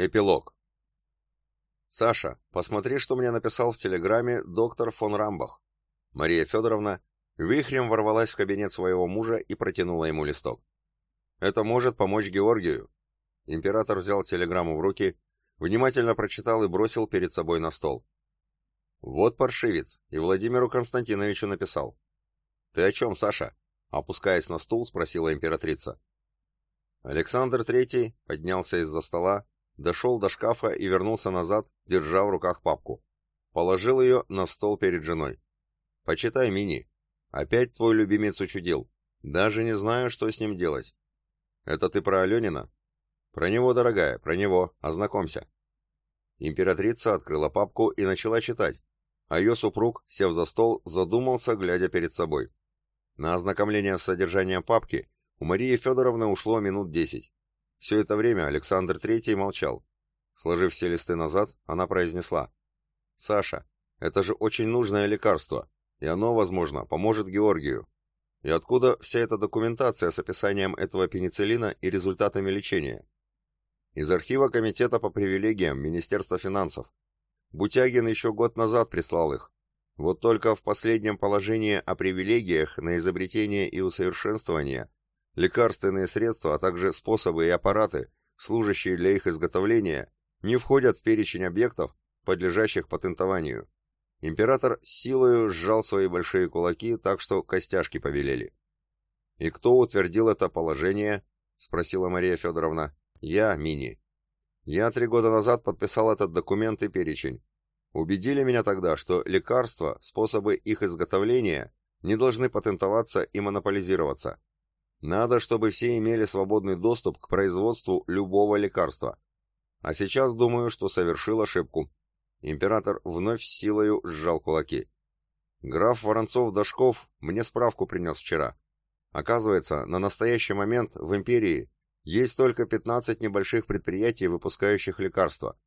Эпилог. «Саша, посмотри, что мне написал в телеграме доктор фон Рамбах». Мария Федоровна вихрем ворвалась в кабинет своего мужа и протянула ему листок. «Это может помочь Георгию». Император взял телеграмму в руки, внимательно прочитал и бросил перед собой на стол. «Вот паршивец, и Владимиру Константиновичу написал». «Ты о чем, Саша?» Опускаясь на стул, спросила императрица. Александр Третий поднялся из-за стола, дошел до шкафа и вернулся назад, держа в руках папку. Положил ее на стол перед женой. «Почитай, Мини. Опять твой любимец учудил. Даже не знаю, что с ним делать». «Это ты про Аленина?» «Про него, дорогая, про него. Ознакомься». Императрица открыла папку и начала читать, а ее супруг, сев за стол, задумался, глядя перед собой. На ознакомление с содержанием папки у Марии Федоровны ушло минут десять. Все это время Александр Третий молчал. Сложив все листы назад, она произнесла. «Саша, это же очень нужное лекарство, и оно, возможно, поможет Георгию. И откуда вся эта документация с описанием этого пенициллина и результатами лечения?» Из архива Комитета по привилегиям Министерства финансов. Бутягин еще год назад прислал их. Вот только в последнем положении о привилегиях на изобретение и усовершенствование Лекарственные средства, а также способы и аппараты, служащие для их изготовления, не входят в перечень объектов, подлежащих патентованию. Император силою сжал свои большие кулаки, так что костяшки повелели. «И кто утвердил это положение?» — спросила Мария Федоровна. «Я, Мини. Я три года назад подписал этот документ и перечень. Убедили меня тогда, что лекарства, способы их изготовления не должны патентоваться и монополизироваться. Надо, чтобы все имели свободный доступ к производству любого лекарства. А сейчас думаю, что совершил ошибку. Император вновь силою сжал кулаки. Граф Воронцов-Дашков мне справку принес вчера. Оказывается, на настоящий момент в империи есть только 15 небольших предприятий, выпускающих лекарства.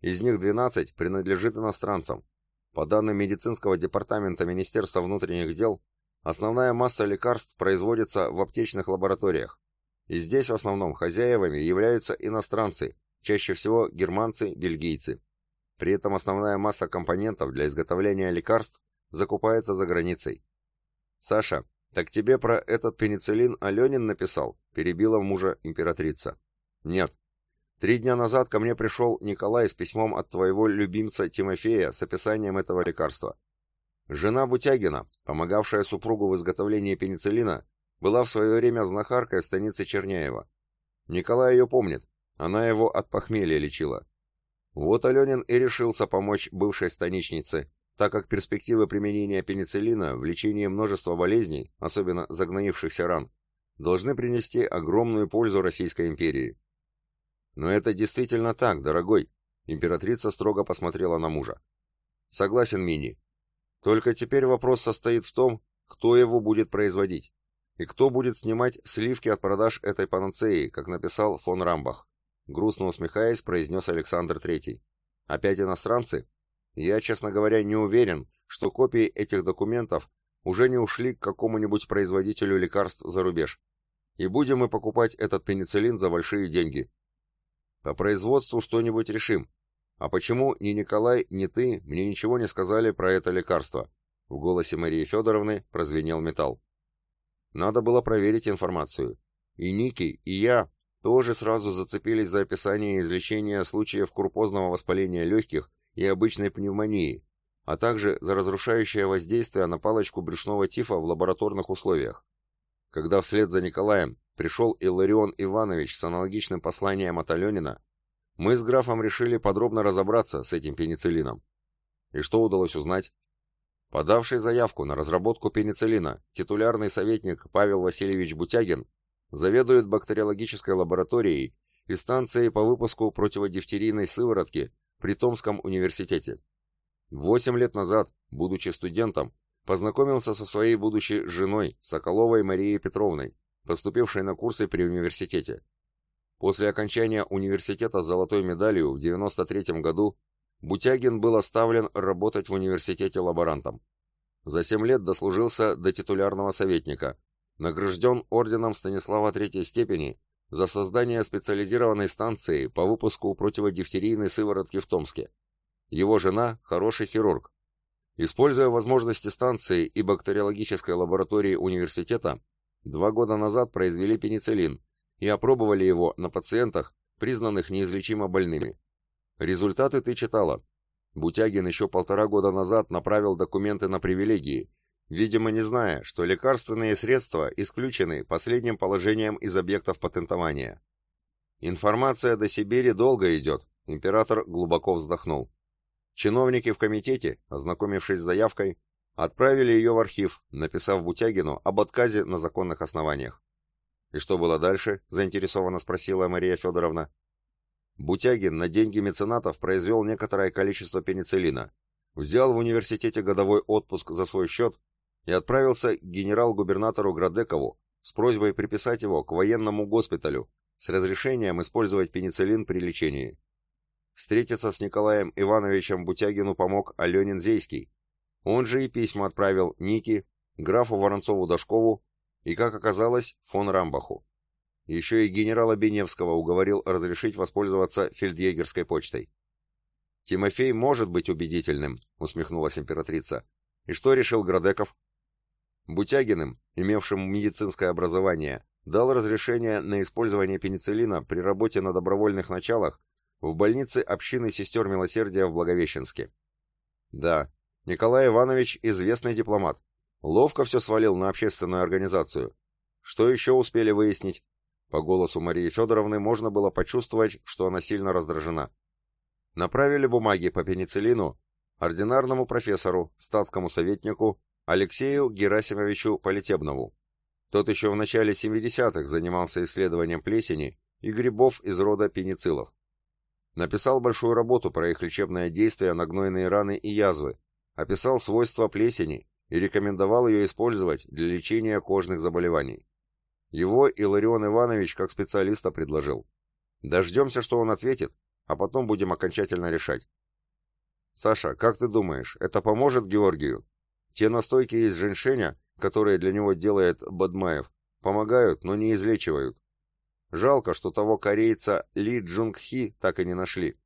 Из них 12 принадлежит иностранцам. По данным медицинского департамента Министерства внутренних дел, Основная масса лекарств производится в аптечных лабораториях. И здесь в основном хозяевами являются иностранцы, чаще всего германцы, бельгийцы. При этом основная масса компонентов для изготовления лекарств закупается за границей. «Саша, так тебе про этот пенициллин Аленин написал?» – перебила мужа императрица. «Нет. Три дня назад ко мне пришел Николай с письмом от твоего любимца Тимофея с описанием этого лекарства. Жена Бутягина, помогавшая супругу в изготовлении пенициллина, была в свое время знахаркой в станице Черняева. Николай ее помнит, она его от похмелья лечила. Вот Аленин и решился помочь бывшей станичнице, так как перспективы применения пенициллина в лечении множества болезней, особенно загноившихся ран, должны принести огромную пользу Российской империи. Но это действительно так, дорогой, императрица строго посмотрела на мужа. Согласен, Мини, только теперь вопрос состоит в том, кто его будет производить, и кто будет снимать сливки от продаж этой панацеи, как написал фон Рамбах. Грустно усмехаясь, произнес Александр Третий. Опять иностранцы? Я, честно говоря, не уверен, что копии этих документов уже не ушли к какому-нибудь производителю лекарств за рубеж. И будем мы покупать этот пенициллин за большие деньги. По производству что-нибудь решим, «А почему ни Николай, ни ты мне ничего не сказали про это лекарство?» В голосе Марии Федоровны прозвенел металл. Надо было проверить информацию. И Ники, и я тоже сразу зацепились за описание излечения случаев курпозного воспаления легких и обычной пневмонии, а также за разрушающее воздействие на палочку брюшного тифа в лабораторных условиях. Когда вслед за Николаем пришел Илларион Иванович с аналогичным посланием от Аленина, мы с графом решили подробно разобраться с этим пенициллином. И что удалось узнать? Подавший заявку на разработку пенициллина, титулярный советник Павел Васильевич Бутягин заведует бактериологической лабораторией и станцией по выпуску противодифтерийной сыворотки при Томском университете. Восемь лет назад, будучи студентом, познакомился со своей будущей женой, Соколовой Марией Петровной, поступившей на курсы при университете. После окончания университета с золотой медалью в 93 году Бутягин был оставлен работать в университете лаборантом. За 7 лет дослужился до титулярного советника, награжден орденом Станислава Третьей степени за создание специализированной станции по выпуску противодифтерийной сыворотки в Томске. Его жена – хороший хирург. Используя возможности станции и бактериологической лаборатории университета, два года назад произвели пенициллин и опробовали его на пациентах, признанных неизлечимо больными. Результаты ты читала. Бутягин еще полтора года назад направил документы на привилегии, видимо не зная, что лекарственные средства исключены последним положением из объектов патентования. Информация до Сибири долго идет, император глубоко вздохнул. Чиновники в комитете, ознакомившись с заявкой, отправили ее в архив, написав Бутягину об отказе на законных основаниях. «И что было дальше?» – заинтересованно спросила Мария Федоровна. Бутягин на деньги меценатов произвел некоторое количество пенициллина, взял в университете годовой отпуск за свой счет и отправился к генерал-губернатору Градекову с просьбой приписать его к военному госпиталю с разрешением использовать пенициллин при лечении. Встретиться с Николаем Ивановичем Бутягину помог Аленин Зейский. Он же и письма отправил Нике, графу Воронцову-Дашкову и, как оказалось, фон Рамбаху. Еще и генерала Беневского уговорил разрешить воспользоваться фельдъегерской почтой. «Тимофей может быть убедительным», — усмехнулась императрица. «И что решил Градеков?» Бутягиным, имевшим медицинское образование, дал разрешение на использование пенициллина при работе на добровольных началах в больнице общины сестер милосердия в Благовещенске. Да, Николай Иванович известный дипломат. Ловко все свалил на общественную организацию. Что еще успели выяснить? По голосу Марии Федоровны можно было почувствовать, что она сильно раздражена. Направили бумаги по пенициллину ординарному профессору, статскому советнику Алексею Герасимовичу Политебнову. Тот еще в начале 70-х занимался исследованием плесени и грибов из рода пенициллов. Написал большую работу про их лечебное действие на гнойные раны и язвы, описал свойства плесени и рекомендовал ее использовать для лечения кожных заболеваний. Его Иларион Иванович как специалиста предложил. Дождемся, что он ответит, а потом будем окончательно решать. Саша, как ты думаешь, это поможет Георгию? Те настойки из женьшеня, которые для него делает Бадмаев, помогают, но не излечивают. Жалко, что того корейца Ли Джунг Хи так и не нашли.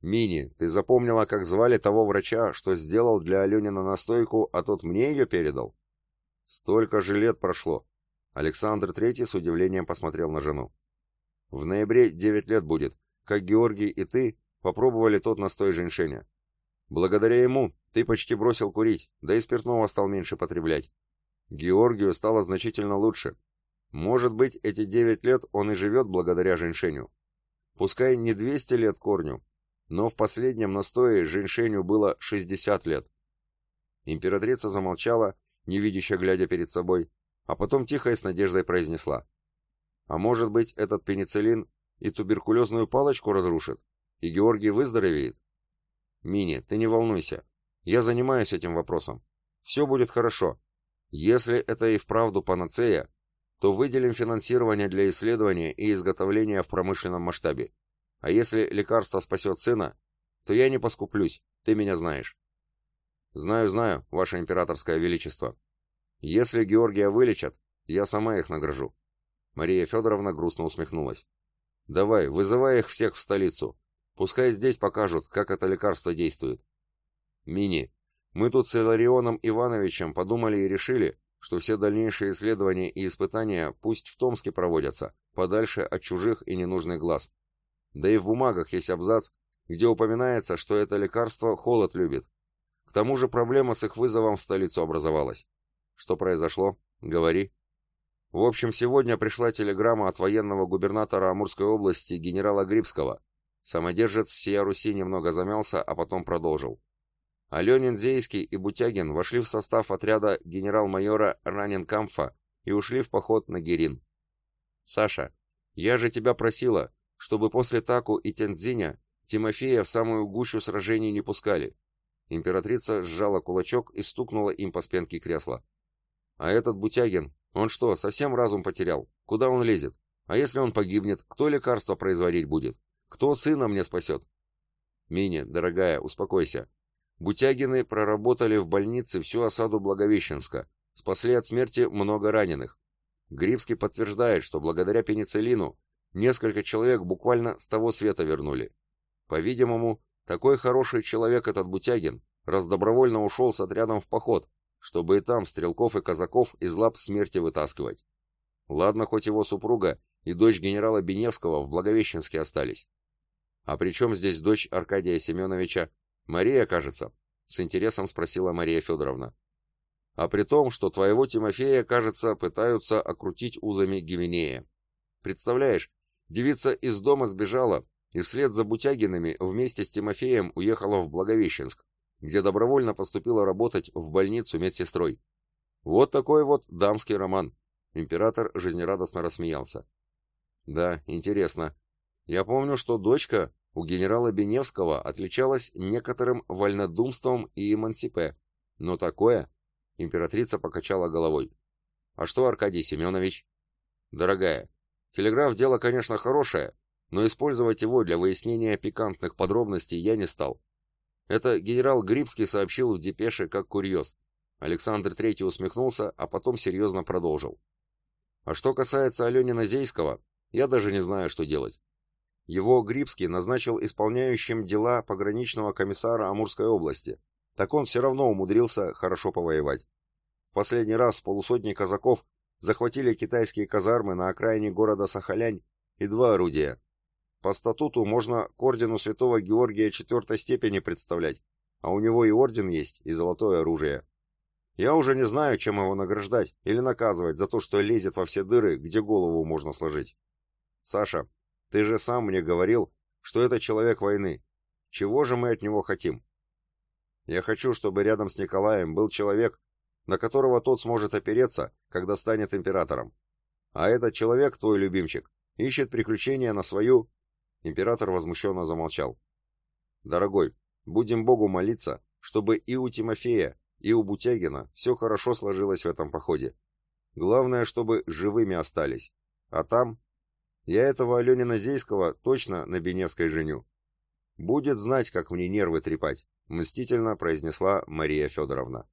Мини, ты запомнила, как звали того врача, что сделал для Аленина настойку, а тот мне ее передал? Столько же лет прошло. Александр Третий с удивлением посмотрел на жену. В ноябре девять лет будет, как Георгий и ты попробовали тот настой женьшеня. Благодаря ему ты почти бросил курить, да и спиртного стал меньше потреблять. Георгию стало значительно лучше. Может быть, эти девять лет он и живет благодаря женьшеню. Пускай не 200 лет корню, но в последнем настое женьшеню было 60 лет. Императрица замолчала, невидяще глядя перед собой, а потом тихо и с надеждой произнесла. А может быть, этот пенициллин и туберкулезную палочку разрушит, и Георгий выздоровеет? Мини, ты не волнуйся. Я занимаюсь этим вопросом. Все будет хорошо. Если это и вправду панацея, то выделим финансирование для исследования и изготовления в промышленном масштабе. А если лекарство спасет сына, то я не поскуплюсь, ты меня знаешь. Знаю, знаю, ваше императорское величество. Если Георгия вылечат, я сама их награжу. Мария Федоровна грустно усмехнулась. Давай, вызывай их всех в столицу. Пускай здесь покажут, как это лекарство действует. Мини, мы тут с Иларионом Ивановичем подумали и решили, что все дальнейшие исследования и испытания пусть в Томске проводятся, подальше от чужих и ненужных глаз. Да и в бумагах есть абзац, где упоминается, что это лекарство холод любит. К тому же проблема с их вызовом в столицу образовалась. Что произошло? Говори. В общем, сегодня пришла телеграмма от военного губернатора Амурской области генерала Грибского, Самодержец всея Руси немного замялся, а потом продолжил. Аленин Зейский и Бутягин вошли в состав отряда генерал-майора Раненкамфа и ушли в поход на Герин. «Саша, я же тебя просила, чтобы после Таку и Тензиня Тимофея в самую гущу сражений не пускали». Императрица сжала кулачок и стукнула им по спинке кресла. «А этот Бутягин, он что, совсем разум потерял? Куда он лезет? А если он погибнет, кто лекарство производить будет? Кто сына мне спасет? Мини, дорогая, успокойся. Бутягины проработали в больнице всю осаду Благовещенска, спасли от смерти много раненых. Грибский подтверждает, что благодаря пенициллину несколько человек буквально с того света вернули. По-видимому, такой хороший человек этот Бутягин, раз добровольно ушел с отрядом в поход, чтобы и там стрелков и казаков из лап смерти вытаскивать. Ладно, хоть его супруга и дочь генерала Беневского в Благовещенске остались. А при чем здесь дочь Аркадия Семеновича? Мария, кажется? С интересом спросила Мария Федоровна. А при том, что твоего Тимофея, кажется, пытаются окрутить узами Гименея. Представляешь, девица из дома сбежала и вслед за Бутягинами вместе с Тимофеем уехала в Благовещенск, где добровольно поступила работать в больницу медсестрой. Вот такой вот дамский роман. Император жизнерадостно рассмеялся. Да, интересно. Я помню, что дочка у генерала Беневского отличалась некоторым вольнодумством и эмансипе. Но такое... Императрица покачала головой. А что Аркадий Семенович? Дорогая, телеграф дело, конечно, хорошее, но использовать его для выяснения пикантных подробностей я не стал. Это генерал Грибский сообщил в депеше как курьез. Александр Третий усмехнулся, а потом серьезно продолжил. А что касается Аленина Зейского, я даже не знаю, что делать. Его Грибский назначил исполняющим дела пограничного комиссара Амурской области. Так он все равно умудрился хорошо повоевать. В последний раз полусотни казаков захватили китайские казармы на окраине города Сахалянь и два орудия. По статуту можно к ордену святого Георгия четвертой степени представлять, а у него и орден есть, и золотое оружие. Я уже не знаю, чем его награждать или наказывать за то, что лезет во все дыры, где голову можно сложить. Саша, ты же сам мне говорил, что это человек войны. Чего же мы от него хотим? Я хочу, чтобы рядом с Николаем был человек, на которого тот сможет опереться, когда станет императором. А этот человек, твой любимчик, ищет приключения на свою... Император возмущенно замолчал. Дорогой, будем Богу молиться, чтобы и у Тимофея, и у Бутягина все хорошо сложилось в этом походе. Главное, чтобы живыми остались. А там я этого Аленина Зейского точно на Беневской женю. Будет знать, как мне нервы трепать, мстительно произнесла Мария Федоровна.